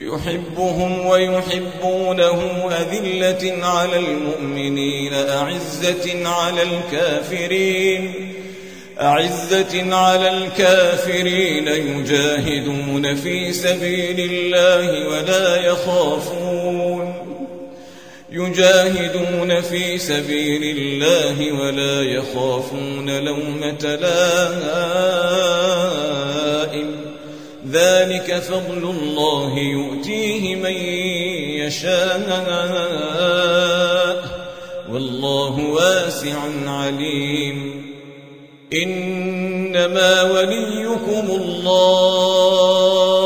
يحبهم ويحبونه أذلة على المؤمنين أعزة على الكافرين أعزة على الكافرين يجاهدون في سبيل الله ولا يخافون يجاهدون في سبيل الله ولا يخافون لومة لائم. ذلك فضل الله يؤتيه من يشاء. والله واسع عليم. إنما وليكم الله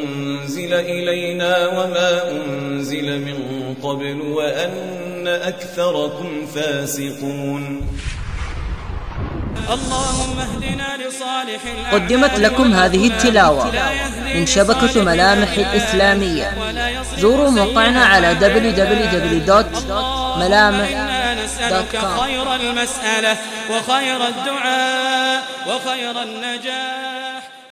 إلينا وما أنزل من قبل وأن أكثركم فاسقون. اللهم اهدنا لصالح قدمت لكم هذه التلاوة من شبكة ملامح الإسلامية. زوروا موقعنا على www.ملامح.com خير المسألة وخير الدعاء وخير النجاة.